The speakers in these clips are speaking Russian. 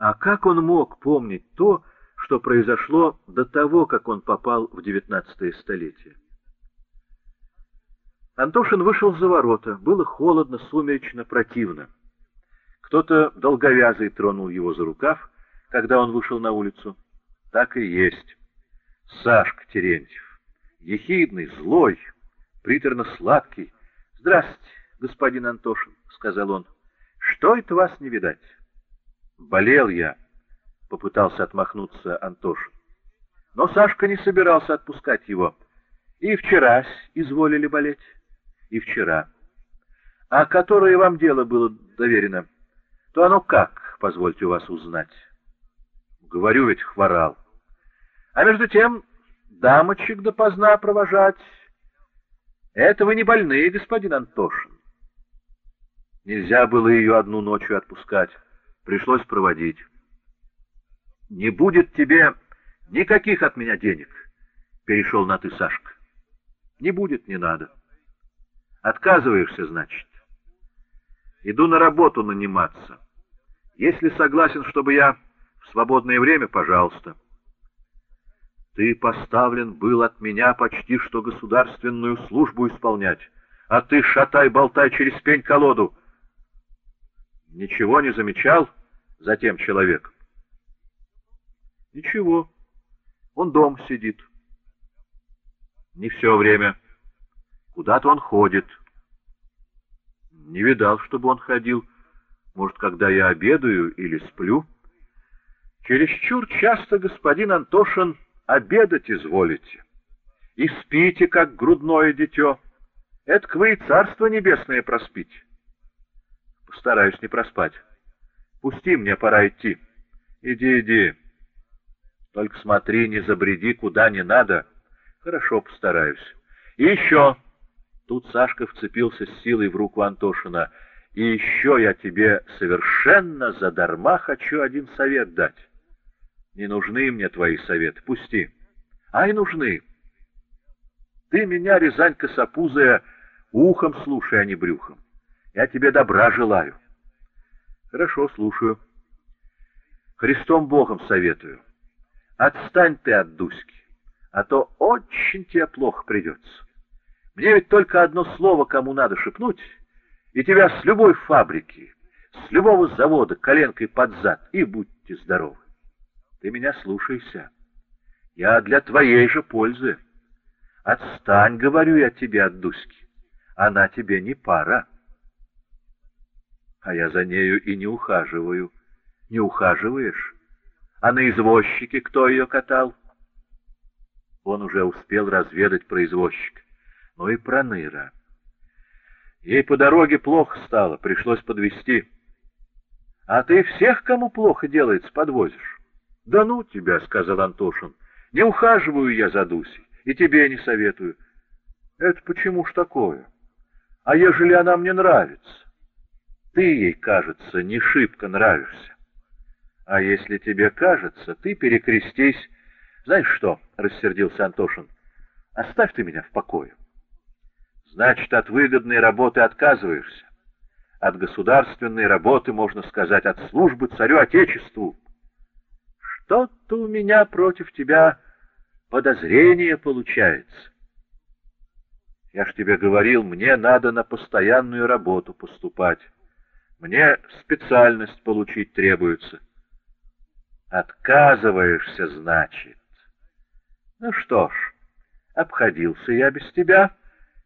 А как он мог помнить то, что произошло до того, как он попал в девятнадцатое столетие? Антошин вышел за ворота. Было холодно, сумеречно, противно. Кто-то долговязый тронул его за рукав, когда он вышел на улицу. Так и есть. Сашка Терентьев. Ехидный, злой, приторно-сладкий. «Здравствуйте, господин Антошин», — сказал он. «Что это вас не видать?» «Болел я», — попытался отмахнуться Антошин. Но Сашка не собирался отпускать его. И вчерась изволили болеть, и вчера. А которое вам дело было доверено, то оно как, позвольте у вас узнать? Говорю ведь, хворал. А между тем, дамочек допоздна провожать. Это вы не больные, господин Антошин. Нельзя было ее одну ночью отпускать. Пришлось проводить. «Не будет тебе никаких от меня денег», — перешел на «ты», Сашка. «Не будет, не надо». «Отказываешься, значит?» «Иду на работу наниматься. Если согласен, чтобы я в свободное время, пожалуйста». «Ты поставлен был от меня почти что государственную службу исполнять, а ты шатай-болтай через пень-колоду». «Ничего не замечал?» за тем человеком? Ничего. Он дом сидит. Не все время. Куда-то он ходит. Не видал, чтобы он ходил. Может, когда я обедаю или сплю. Чересчур часто, господин Антошин, обедать изволите. И спите, как грудное дитё. Это вы и царство небесное проспите. Постараюсь не проспать. Пусти, мне пора идти. Иди, иди. Только смотри, не забреди куда не надо. Хорошо, постараюсь. И еще. Тут Сашка вцепился с силой в руку Антошина. И еще я тебе совершенно задарма хочу один совет дать. Не нужны мне твои советы, пусти. Ай, нужны. Ты меня, Рязань косопузая, ухом слушай, а не брюхом. Я тебе добра желаю. Хорошо, слушаю. Христом Богом советую. Отстань ты от Дуськи, а то очень тебе плохо придется. Мне ведь только одно слово кому надо шепнуть, и тебя с любой фабрики, с любого завода коленкой под зад, и будьте здоровы. Ты меня слушайся. Я для твоей же пользы. Отстань, говорю я тебе от Дуськи. Она тебе не пара а я за нею и не ухаживаю. Не ухаживаешь? А на извозчике кто ее катал? Он уже успел разведать про извозчика. Ну и про Ныра. Ей по дороге плохо стало, пришлось подвести. А ты всех, кому плохо делается, подвозишь? Да ну тебя, — сказал Антошин, — не ухаживаю я за Дусей, и тебе не советую. Это почему ж такое? А ежели она мне нравится? Ты ей, кажется, не шибко нравишься. А если тебе кажется, ты перекрестись. Знаешь что, — рассердился Антошин, — оставь ты меня в покое. Значит, от выгодной работы отказываешься. От государственной работы, можно сказать, от службы царю Отечеству. Что-то у меня против тебя подозрение получается. Я ж тебе говорил, мне надо на постоянную работу поступать. Мне специальность получить требуется. Отказываешься, значит. Ну что ж, обходился я без тебя,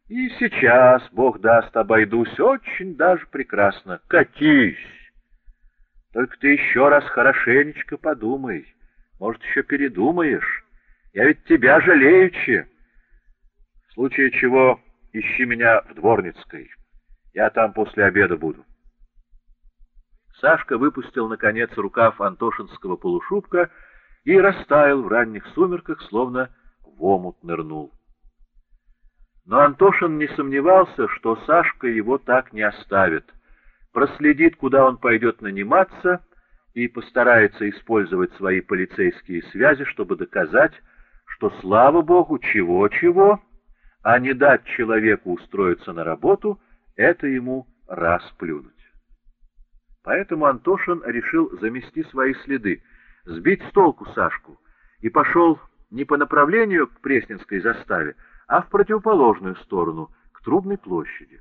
и сейчас, Бог даст, обойдусь очень даже прекрасно. Катись! Только ты еще раз хорошенечко подумай, может, еще передумаешь. Я ведь тебя жалеючи. В случае чего ищи меня в Дворницкой. Я там после обеда буду. Сашка выпустил, наконец, рукав антошинского полушубка и растаял в ранних сумерках, словно в омут нырнул. Но Антошин не сомневался, что Сашка его так не оставит, проследит, куда он пойдет наниматься, и постарается использовать свои полицейские связи, чтобы доказать, что, слава богу, чего-чего, а не дать человеку устроиться на работу, это ему расплюнуть. Поэтому Антошин решил замести свои следы, сбить с толку Сашку, и пошел не по направлению к Пресненской заставе, а в противоположную сторону, к Трубной площади.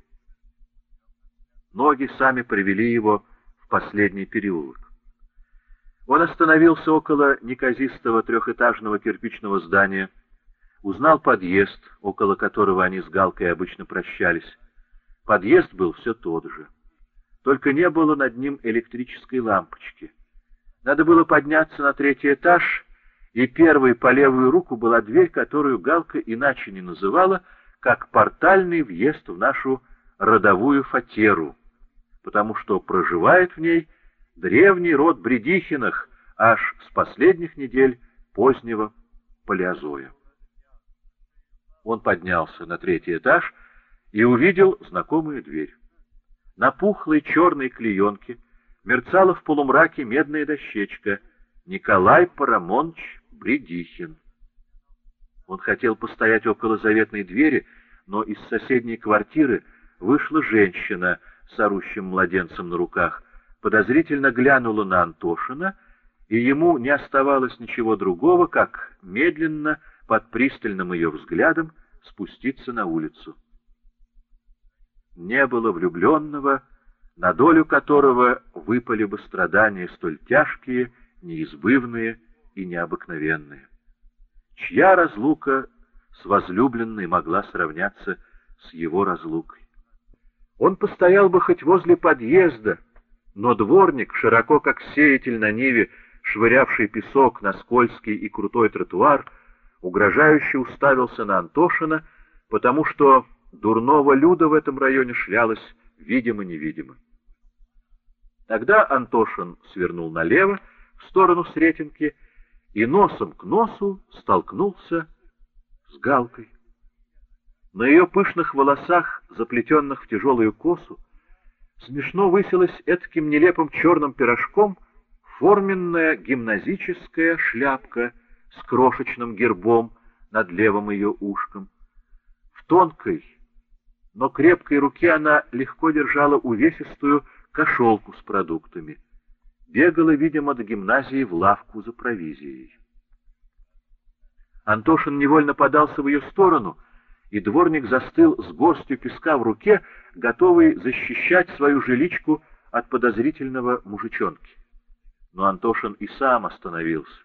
Ноги сами привели его в последний переулок. Он остановился около неказистого трехэтажного кирпичного здания, узнал подъезд, около которого они с Галкой обычно прощались. Подъезд был все тот же. Только не было над ним электрической лампочки. Надо было подняться на третий этаж, и первой по левую руку была дверь, которую Галка иначе не называла, как портальный въезд в нашу родовую фатеру, потому что проживает в ней древний род Бредихиных аж с последних недель позднего палеозоя. Он поднялся на третий этаж и увидел знакомую дверь. На пухлой черной клеенке мерцала в полумраке медная дощечка «Николай Парамонович Бредихин». Он хотел постоять около заветной двери, но из соседней квартиры вышла женщина с орущим младенцем на руках, подозрительно глянула на Антошина, и ему не оставалось ничего другого, как медленно, под пристальным ее взглядом, спуститься на улицу. Не было влюбленного, на долю которого выпали бы страдания столь тяжкие, неизбывные и необыкновенные. Чья разлука с возлюбленной могла сравняться с его разлукой? Он постоял бы хоть возле подъезда, но дворник, широко как сеятель на ниве, швырявший песок на скользкий и крутой тротуар, угрожающе уставился на Антошина, потому что дурного люда в этом районе шлялось видимо-невидимо. Тогда Антошин свернул налево, в сторону Сретенки, и носом к носу столкнулся с Галкой. На ее пышных волосах, заплетенных в тяжелую косу, смешно высилась этаким нелепым черным пирожком форменная гимназическая шляпка с крошечным гербом над левым ее ушком. В тонкой, но крепкой руке она легко держала увесистую кошелку с продуктами. Бегала, видимо, до гимназии в лавку за провизией. Антошин невольно подался в ее сторону, и дворник застыл с горстью песка в руке, готовый защищать свою жиличку от подозрительного мужичонки. Но Антошин и сам остановился.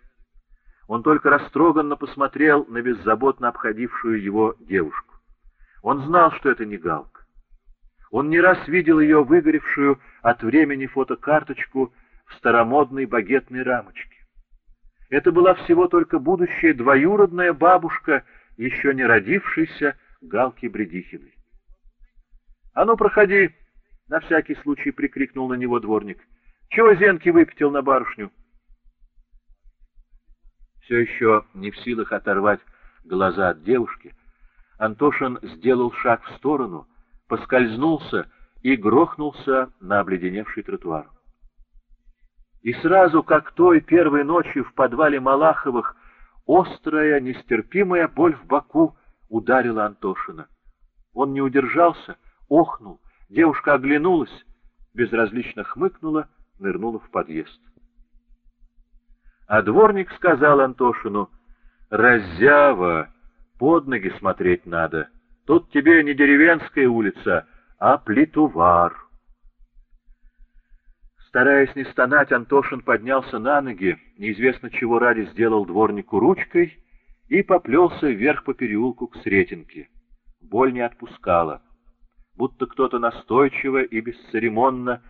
Он только растроганно посмотрел на беззаботно обходившую его девушку. Он знал, что это не Галка. Он не раз видел ее выгоревшую от времени фотокарточку в старомодной багетной рамочке. Это была всего только будущая двоюродная бабушка, еще не родившейся Галки Бредихиной. «А ну, проходи!» — на всякий случай прикрикнул на него дворник. «Чего зенки выпятил на барышню?» Все еще не в силах оторвать глаза от девушки, Антошин сделал шаг в сторону, поскользнулся и грохнулся на обледеневший тротуар. И сразу, как той первой ночью в подвале Малаховых, острая, нестерпимая боль в боку ударила Антошина. Он не удержался, охнул, девушка оглянулась, безразлично хмыкнула, нырнула в подъезд. А дворник сказал Антошину, «Раззява!» Под ноги смотреть надо. Тут тебе не деревенская улица, а плитувар. Стараясь не стонать, Антошин поднялся на ноги, неизвестно чего ради сделал дворнику ручкой и поплелся вверх по переулку к Сретенке. Боль не отпускала. Будто кто-то настойчиво и бесцеремонно